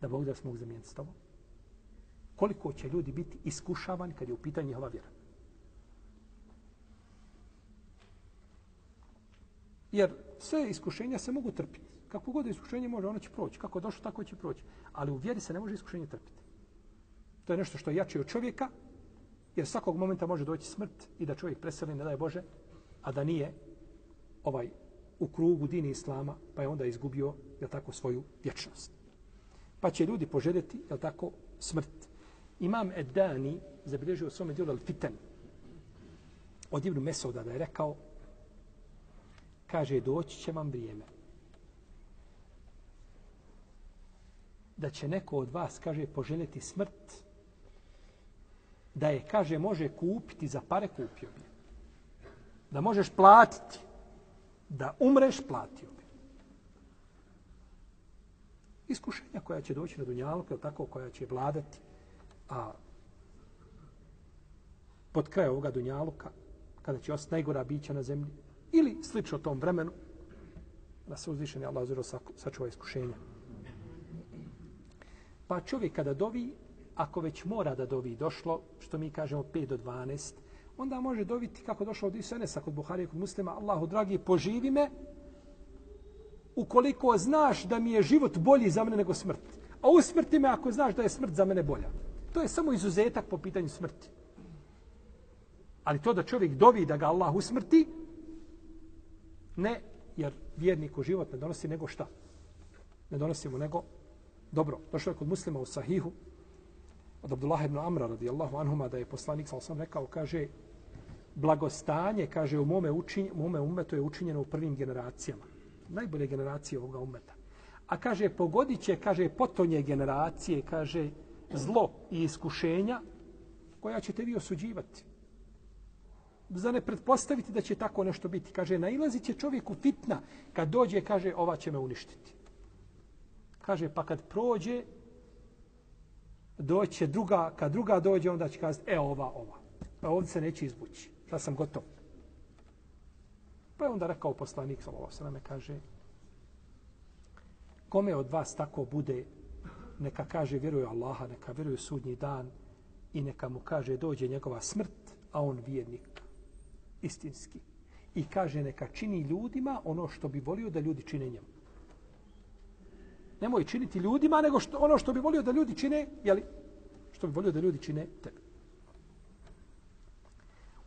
da Bog da smo mogu zamijeniti s tobom? Koliko će ljudi biti iskušavani kad je u pitanju njihova vjera? Jer sve iskušenja se mogu trpiti. Kako god iskušenje može, ono će proći. Kako došlo, tako će proći. Ali u vjeri se ne može iskušenje trpiti. To je nešto što je jače od čovjeka, jer svakog momenta može doći smrt i da čovjek preseli, ne daje Bože, a da nije ovaj u krugu dini Islama, pa je onda izgubio, jel tako, svoju vječnost. Pa će ljudi poželjeti, je tako, smrt. Imam Edani zabilježio u svome dijelu Al-Fitan od Ibnu Mesoda da je rekao kaže, doći će vam vrijeme da će neko od vas, kaže, poželjeti smrt, da je, kaže, može kupiti za pare, kupio bi. Da možeš platiti, da umreš, platio bi. Iskušenja koja će doći na Dunjalku, tako, koja će vladati, a pod kraj ovoga Dunjaluka, kada će ostati najgora bića na zemlji, ili slično tom vremenu, da se uzvišeni Allah zelo sačuva iskušenja. Pa čovjek kada dovi, ako već mora da dovi došlo, što mi kažemo 5 do 12, onda može doviti kako došlo od Isenesa kod Buhari i kod muslima, Allahu dragi, poživi me, ukoliko znaš da mi je život bolji za mene nego smrt. A usmrti me ako znaš da je smrt za mene bolja. To je samo izuzetak po pitanju smrti. Ali to da čovjek dovi da ga Allah usmrti, ne, jer vjerniku život ne donosi nego šta? Ne donosi mu nego dobro. Došlo je kod muslima u sahihu od Abdullah ibn Amra radijallahu anhuma da je poslanik sa sam rekao, kaže, blagostanje, kaže, u mome, učinj, u mome umetu je učinjeno u prvim generacijama. Najbolje generacije ovoga umeta. A kaže, pogodit će, kaže, potonje generacije, kaže, zlo i iskušenja koja ćete vi osuđivati. Za ne pretpostaviti da će tako nešto biti. Kaže, nailazi će čovjeku fitna kad dođe, kaže, ova će me uništiti. Kaže, pa kad prođe, doće druga, kad druga dođe, onda će kazati, e, ova, ova. Pa ovdje se neće izbući. Da sam gotov. Pa je onda rekao poslanik, sallallahu sallam, kaže, kome od vas tako bude, neka kaže, vjeruje Allaha, neka vjeruje sudnji dan i neka mu kaže, dođe njegova smrt, a on vjernik, istinski. I kaže, neka čini ljudima ono što bi volio da ljudi čine njemu. Nemoj činiti ljudima, nego što, ono što bi volio da ljudi čine, jeli, što bi volio da ljudi čine tebi.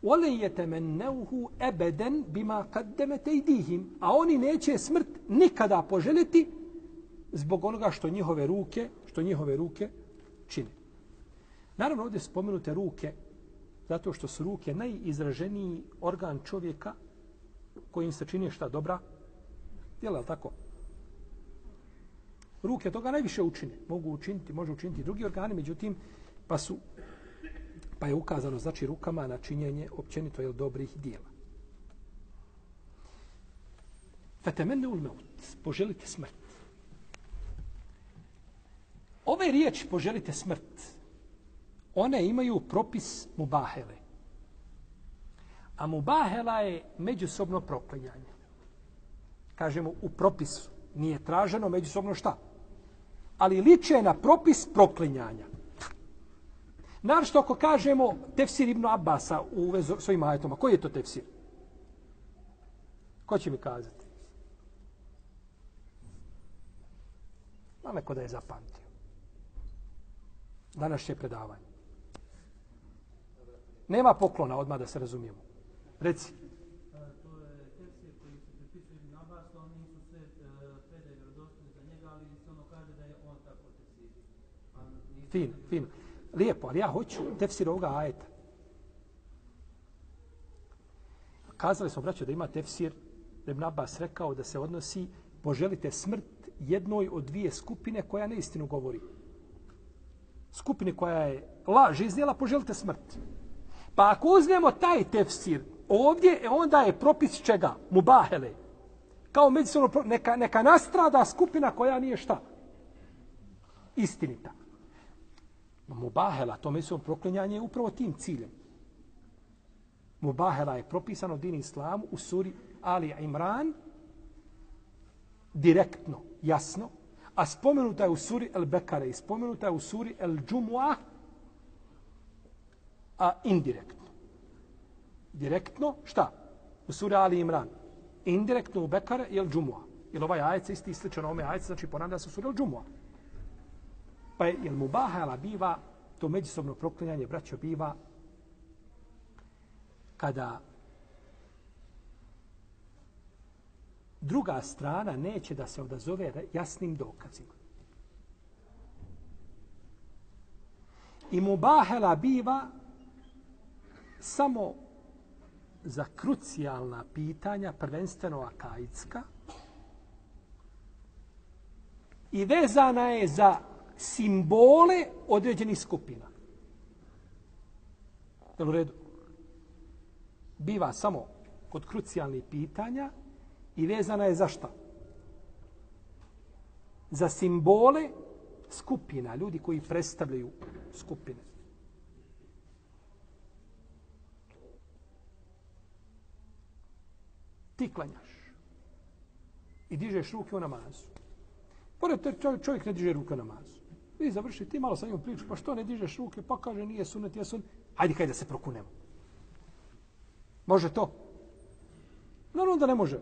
Olen je temenneuhu ebeden bima kaddeme tejdihim. A oni neće smrt nikada poželjeti zbog onoga što njihove ruke, što njihove ruke čine. Naravno, ovdje spomenute ruke, zato što su ruke najizraženiji organ čovjeka kojim se čini šta dobra, jel, je tako? Ruke toga najviše učine. Mogu učiniti, može učiniti drugi organi, međutim, pa su pa je ukazano znači rukama na činjenje općenito je dobrih dijela. Fatemenne ul maut, poželite smrt. Ove riječi poželite smrt, one imaju propis mubahele. A mubahela je međusobno proklinjanje. Kažemo u propisu. Nije traženo međusobno šta? Ali liče na propis proklinjanja. Naravno ako kažemo tefsir ibn Abasa u vezu svojim ajetoma, koji je to tefsir? Ko će mi kazati? Ma neko da je zapamtio. Danas će predavanje. Nema poklona odmah da se razumijemo. Reci. Fin, fin. Lijepo, ali ja hoću tefsir ovoga ajeta. Kazali smo, braćo, da ima tefsir, da Ibn Abbas rekao da se odnosi poželite smrt jednoj od dvije skupine koja ne istinu govori. Skupine koja je laž izdjela, poželite smrt. Pa ako uzmemo taj tefsir ovdje, onda je propis čega? Mubahele. Kao međusobno, neka, neka nastrada skupina koja nije šta? Istinita. Mubahela, to međusobno proklinjanje je upravo tim ciljem. Mubahela je propisano din islamu u suri Ali Imran direktno, jasno, a spomenuta je u suri El Bekare i spomenuta je u suri El Džumuah a indirektno. Direktno, šta? U sura Ali Imran. Indirektno u Bekare i Džumua. Jer ovaj ajac je isti sličan ovome ajac, znači ponavlja se u suri Džumua. Pa je, jel mubahala biva, to međusobno proklinjanje, braćo, biva kada druga strana neće da se odazove jasnim dokazima. I mubahela biva samo za krucijalna pitanja, prvenstveno akajicka, i vezana je za simbole određenih skupina. Jel u redu? Biva samo kod krucijalnih pitanja i vezana je za šta? Za simbole skupina, ljudi koji predstavljaju skupine. Ti klanjaš i dižeš ruke u namazu. Pored te čovjek, čovjek ne diže ruke u namazu. Vi završi, ti malo sa njom priču, pa što ne dižeš ruke, pa kaže nije sunet, ja sunet. Hajde kaj da se prokunemo. Može to? Naravno da ne može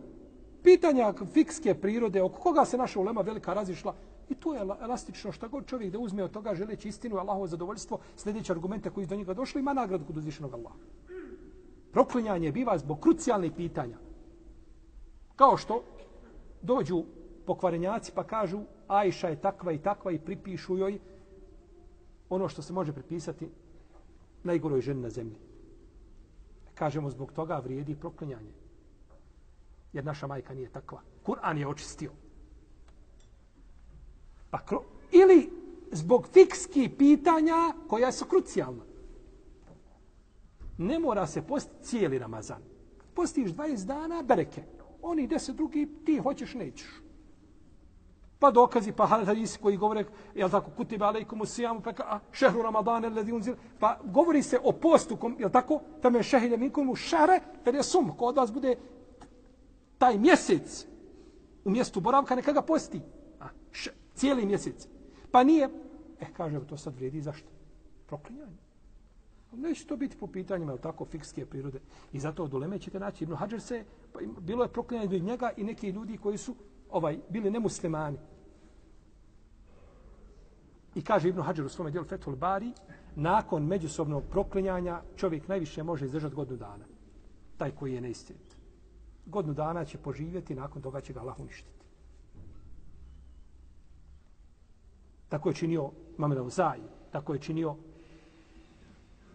pitanja fikske prirode, oko koga se naša ulema velika razišla, i to je elastično šta god čovjek da uzme od toga želeći istinu i Allahovo zadovoljstvo, sljedeće argumente koji do njega došli, ima nagradu kod uzvišenog Allaha. Proklinjanje biva zbog krucijalnih pitanja. Kao što dođu pokvarenjaci pa kažu Ajša je takva i takva i pripišu joj ono što se može pripisati najgoroj ženi na zemlji. Kažemo zbog toga vrijedi proklinjanje jer naša majka nije takva. Kur'an je očistio. Pa kro... Ili zbog fikski pitanja koja su krucijalna. Ne mora se postiti cijeli Ramazan. Postiš 20 dana, bereke. Oni deset drugi, ti hoćeš, nećeš. Pa dokazi, pa hadisi koji govore, je tako, kutiba alaikum usijamu, pa a, šehru Ramadana, ledi unzir, pa govori se o postu, kom, je tako, tam je šehilja minkumu šare, jer je sum, ko od vas bude taj mjesec u mjestu boravka neka ga posti. A, š, cijeli mjesec. Pa nije. E, kaže, to sad vredi, zašto? Proklinjanje. Neće to biti po pitanjima, je tako, fikske prirode. I zato od uleme ćete naći. Ibn Hajar se, pa, bilo je proklinjanje od njega i neki ljudi koji su ovaj bili nemuslimani. I kaže Ibn Hajar u svome dijelu Fethul Bari, nakon međusobnog proklinjanja čovjek najviše može izdržati godinu dana. Taj koji je neistinit godinu dana će poživjeti, nakon toga će ga Allah uništiti. Tako je činio Mamedov Zaj, tako je činio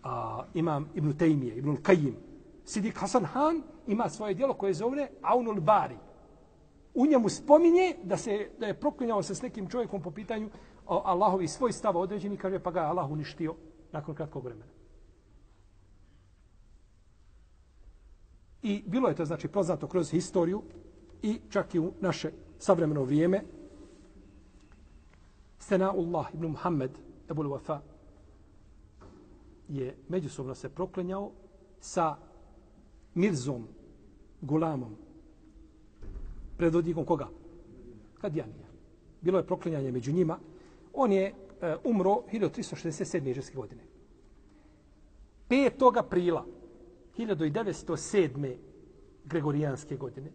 a, imam Ibn Tejmije, Ibn Kajim. Sidik Hasan Han ima svoje dijelo koje zove Aunul Bari. U njemu spominje da se da je proklinjao se s nekim čovjekom po pitanju o Allahovi svoj stav određeni, kaže pa ga je Allah uništio nakon kratkog vremena. I bilo je to znači poznato kroz historiju i čak i u naše savremeno vrijeme. Senaullah ibn Muhammed Ebul Wafa je međusobno se proklenjao sa Mirzom Gulamom predvodnikom koga? Kadijanija. Bilo je proklenjanje među njima. On je e, umro 1367. iđeske godine. 5. aprila 1907. Gregorijanske godine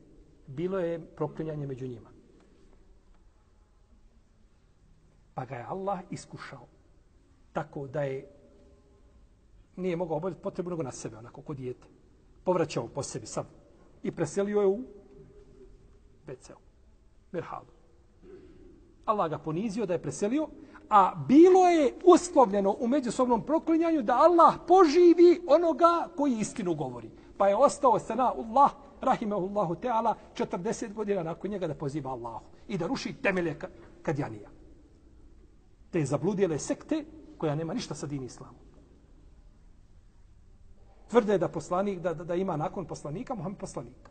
bilo je proklinjanje među njima. Pa ga je Allah iskušao tako da je nije mogao obaviti potrebu nego na sebe, onako kod dijete. Povraćao po sebi sam i preselio je u WC-u. Mirhalu. Allah ga ponizio da je preselio, a bilo je uslovljeno u međusobnom proklinjanju da Allah poživi onoga koji istinu govori. Pa je ostao sana Allah, rahimahullahu teala, 40 godina nakon njega da poziva Allahu i da ruši temelje kadjanija. Te zabludjele sekte koja nema ništa sa din islamom. Tvrde da poslanik, da, da, da ima nakon poslanika, Muhammed poslanika.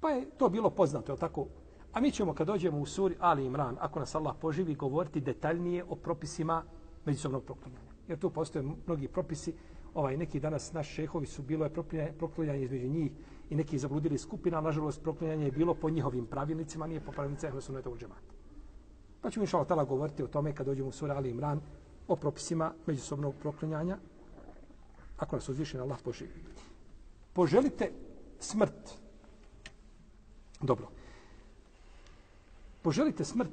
Pa je to bilo poznato, je tako? A mi ćemo kad dođemo u suri Ali Imran, ako nas Allah poživi, govoriti detaljnije o propisima međusobnog proklinjanja. Jer tu postoje mnogi propisi, ovaj neki danas naši šehovi su bilo je proklinjanje između njih i neki zabludili skupina, nažalost proklinjanje je bilo po njihovim pravilnicima, nije po pravilnicima Ehlu Sunnata Džemata. Pa ćemo inšala tala govoriti o tome kad dođemo u suri Ali Imran o propisima međusobnog proklinjanja, ako nas uzviši na Allah poživi. Poželite smrt. Dobro poželite smrt.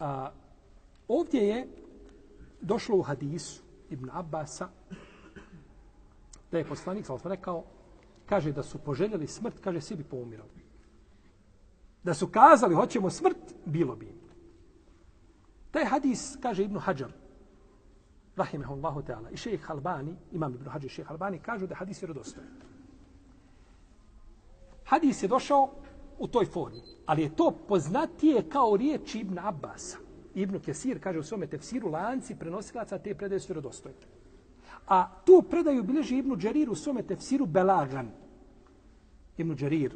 A, ovdje je došlo u hadisu Ibn Abbasa da je poslanik, sam rekao, kaže da su poželjeli smrt, kaže svi bi poumirali. Da su kazali hoćemo smrt, bilo bi im. Taj hadis, kaže Ibn Hajar, rahimehullahu ta'ala, i šejih Halbani, imam Ibn Hajar i šejih Halbani, kažu da hadis je rodostojan. Hadis je došao u toj formi, ali je to poznatije kao riječ Ibn Abbasa. Ibn Kesir kaže u svome tefsiru lanci prenosilaca te predaje su rodostojne. A tu predaju bilježi Ibn Đerir u svome tefsiru Belagan. Ibn Đerir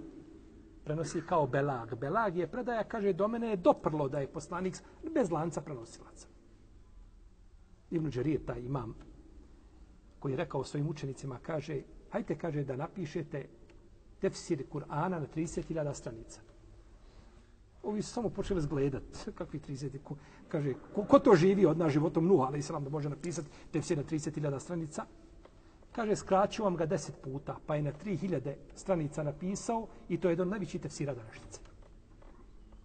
prenosi kao Belag. Belag je predaja, kaže, do mene je doprlo da je poslanik bez lanca prenosilaca. Ibn Đerir, taj imam, koji je rekao svojim učenicima, kaže, hajte, kaže, da napišete tefsir Kur'ana na 30.000 stranica. Ovi su samo počeli zgledat. Kakvi 30? Ko, kaže, ko, ko to živi od nas životom Nuh, ali islam da može napisati tefsir na 30.000 stranica? Kaže, skraću vam ga 10 puta, pa je na 3.000 stranica napisao i to je jedan najveći tefsira današnjice.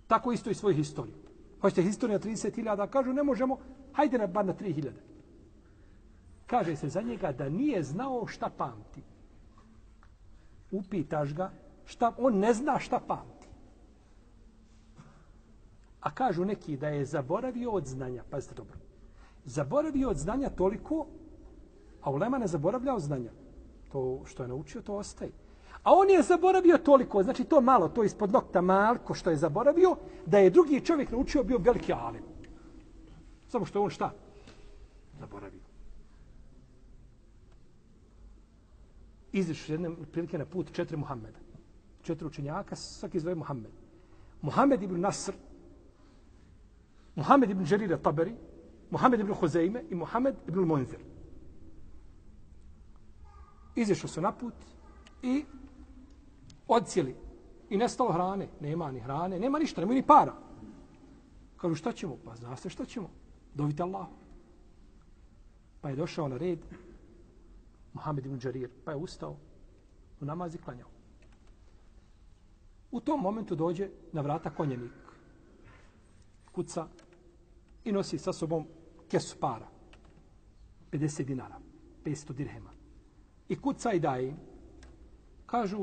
Tako isto i svoju historiju. Hoćete historiju na 30.000, kažu, ne možemo, hajde na bar na 3.000. Kaže se za njega da nije znao šta pamti upitaš ga, šta, on ne zna šta pamti. A kažu neki da je zaboravio od znanja, pazite dobro, zaboravio od znanja toliko, a ulema ne zaboravljao znanja. To što je naučio, to ostaje. A on je zaboravio toliko, znači to malo, to ispod nokta malko što je zaboravio, da je drugi čovjek naučio bio veliki alim. Samo što je on šta? Zaboravio. izišli jedne prilike na put četiri Muhammeda. Četiri učenjaka, svaki zove Muhammed. Muhammed ibn Nasr, Muhammed ibn Đerira Taberi, Muhammed ibn Huzeime i Muhammed ibn Monzir. Izišli su na put i odcijeli. I nestalo hrane. Nema ni hrane, nema ništa, nema ni para. Kažu, šta ćemo? Pa zna se šta ćemo. Dovite Allah. Pa je došao na red Mohamed ibn Đarir, pa je ustao u namazi klanjao. U tom momentu dođe na vrata konjenik, kuca i nosi sa sobom kesu para, 50 dinara, 500 dirhema. I kuca i daje im. Kažu,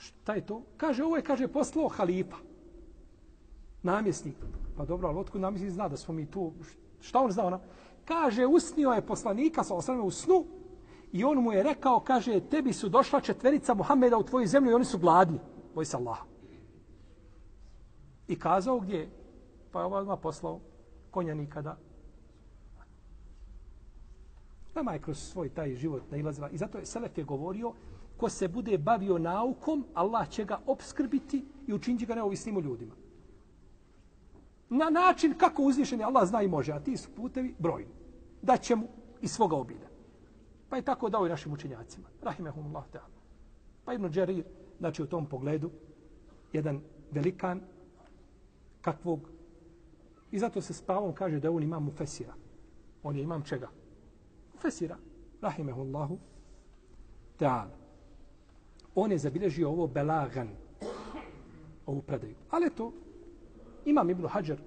Šta je to? Kaže, ovo je, kaže, poslao halipa, Namjesnik. Pa dobro, ali otkud namjesnik zna da smo mi tu? Šta on zna ona? Kaže, usnio je poslanika, sa osvrame u snu, i on mu je rekao, kaže, tebi su došla četverica Muhammeda u tvoju zemlju i oni su gladni. Boj se Allah. I kazao gdje? Pa je ovaj poslao konja nikada. Nama je kroz svoj taj život nailazila. I zato je Selef je govorio, ko se bude bavio naukom, Allah će ga obskrbiti i učiniti ga neovisnim u ljudima. Na način kako uzvišeni Allah zna i može, a ti su putevi brojni. Da će mu i svoga obida. Pa je tako dao i našim učenjacima. Rahimehumullah ta'ala. Pa Ibn Đerir, znači u tom pogledu, jedan velikan kakvog i zato se s pravom kaže da on ima mufesira. On je imam čega? Fesira, Rahimehullahu ta'ala on je zabilježio ovo belagan, ovu predaju. Ali to, imam Ibn Hajar,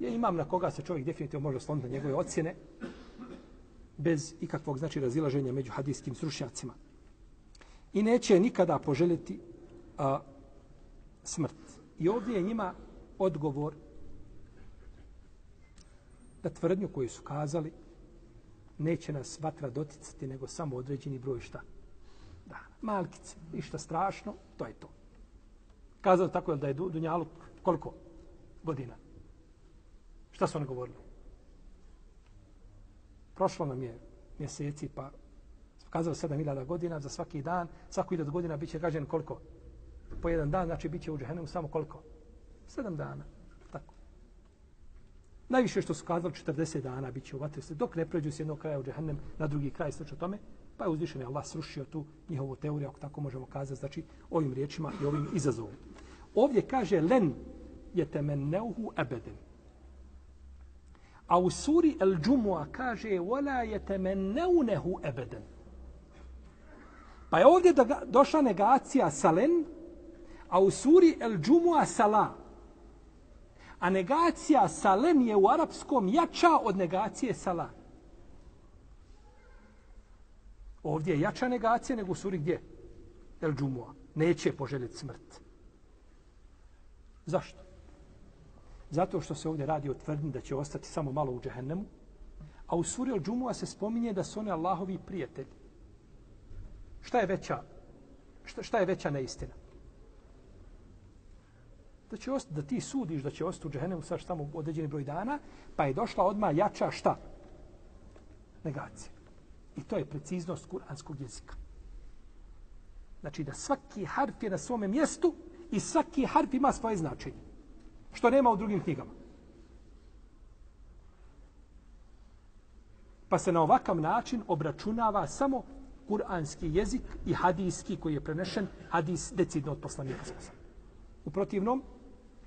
je imam na koga se čovjek definitivno može sloniti na njegove ocjene, bez ikakvog znači razilaženja među hadijskim srušnjacima. I neće nikada poželjeti a, smrt. I ovdje je njima odgovor da tvrdnju koju su kazali neće nas vatra doticati nego samo određeni broj šta? Da, malkice, ništa strašno, to je to. Kazao tako da je Dunjaluk koliko godina? Šta su oni govorili? Prošlo nam je mjeseci, pa kazao 7000 godina za svaki dan, svaku 1000 godina biće kažen koliko? Po jedan dan, znači biće u džehennemu samo koliko? 7 dana. Najviše što su kazali 40 dana biće u vatru dok ne pređu s jednog kraja u džehennem na drugi kraj, sveće tome, Pa je uzvišen Allah srušio tu njihovu teoriju, ako tako možemo kazati, znači ovim riječima i ovim izazovom. Ovdje kaže len je temenneuhu ebeden. A u suri El Džumua kaže wala je temenneunehu ebeden. Pa je ovdje došla negacija sa len, a u suri El Džumua sala. A negacija salem je u arapskom jača od negacije sala. Ovdje je jača negacija nego u suri gdje? El Džumua. Neće poželjeti smrt. Zašto? Zato što se ovdje radi o tvrdni da će ostati samo malo u džehennemu. A u suri El Džumua se spominje da su one Allahovi prijatelji. Šta je veća? Šta, šta je veća neistina? Da, će ost, da ti sudiš da će ostati u džehennemu sa samo određeni broj dana, pa je došla odma jača šta? Negacija. I to je preciznost kuranskog jezika. Znači da svaki harf je na svome mjestu i svaki harf ima svoje značenje. Što nema u drugim knjigama. Pa se na ovakav način obračunava samo kuranski jezik i hadijski koji je prenešen hadis decidno od poslanika. U protivnom,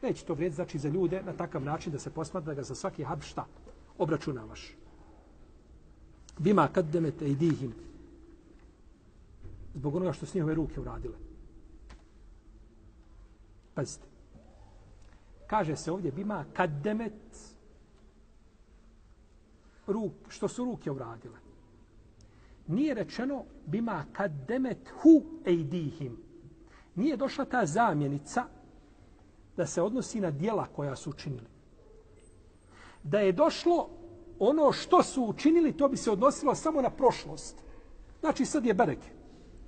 neće to vrijediti znači za ljude na takav način da se posmatra da ga za svaki hab šta obračunavaš bima kad demete idihim zbog onoga što s njihove ruke uradile. Pazite. Kaže se ovdje bima kad demet ruk, što su ruke uradile. Nije rečeno bima kad demet hu eidihim. Nije došla ta zamjenica da se odnosi na dijela koja su učinili. Da je došlo ono što su učinili, to bi se odnosilo samo na prošlost. Znači, sad je bereke.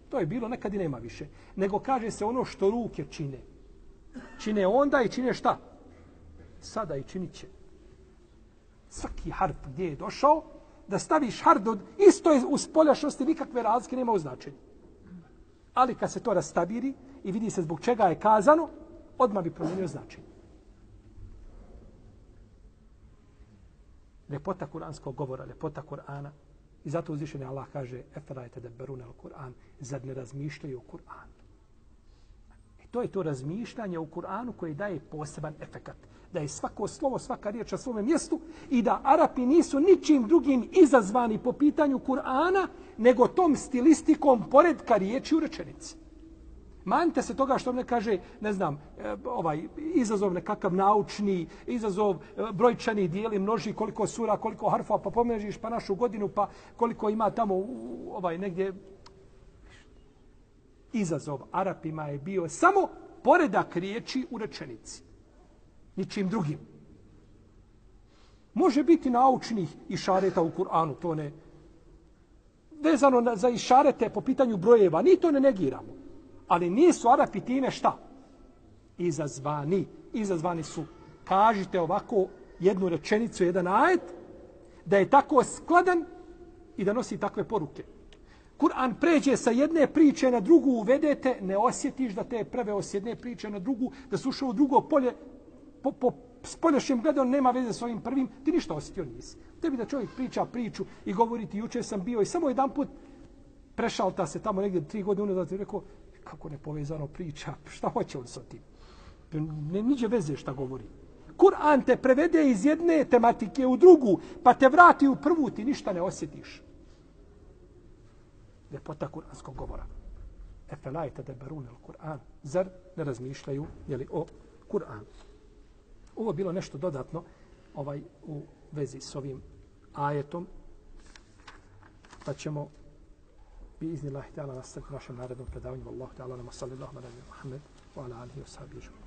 To je bilo, nekad i nema više. Nego kaže se ono što ruke čine. Čine onda i čine šta? Sada i činit će. Svaki harf gdje je došao, da staviš harf od isto je u spoljašnosti, nikakve razlike nema u značenju. Ali kad se to rastabiri i vidi se zbog čega je kazano, odmah bi promijenio značenje. lepota kuranskog govora, lepota Kur'ana. I zato uzvišeni Allah kaže, eferajte da berune al Kur'an, zad ne razmišljaju o Kur'an? I to je to razmišljanje u Kur'anu koje daje poseban efekat. Da je svako slovo, svaka riječ na svome mjestu i da Arapi nisu ničim drugim izazvani po pitanju Kur'ana, nego tom stilistikom poredka riječi u rečenici. Manite se toga što ne kaže, ne znam, e, ovaj izazov nekakav naučni, izazov e, brojčani dijeli, množi koliko sura, koliko harfa, pa pomnožiš pa našu godinu, pa koliko ima tamo ovaj negdje izazov Arapima je bio samo poredak riječi u rečenici. Ničim drugim. Može biti naučnih išareta u Kur'anu, to ne... Vezano na, za išarete po pitanju brojeva, ni to ne negiramo. Ali nisu Arapi time šta? Izazvani. Izazvani su, kažite ovako, jednu rečenicu, jedan ajet, da je tako skladan i da nosi takve poruke. Kur'an pređe sa jedne priče na drugu, uvedete, ne osjetiš da te je preveo s jedne priče na drugu, da su ušao u drugo polje, po, po spoljašnjem gledom nema veze s ovim prvim, ti ništa osjetio nisi. Tebi da čovjek priča priču i govori ti, juče sam bio i samo jedan put prešalta se tamo negdje tri godine unazad i rekao, kako ne povezano priča, šta hoće on sa tim? Ne, niđe veze šta govori. Kur'an te prevede iz jedne tematike u drugu, pa te vrati u prvu, ti ništa ne osjetiš. Ljepota kur'anskog govora. Efelajte lajte da berune Kur'an. Zar ne razmišljaju jeli, o Kur'an? Ovo bilo nešto dodatno ovaj u vezi s ovim ajetom. Pa ćemo bi izni Allah ta'ala nastaviti našem narednom predavanju. Allah ta'ala nama sallallahu alaihi wa sallam wa ala alihi wa sahbihi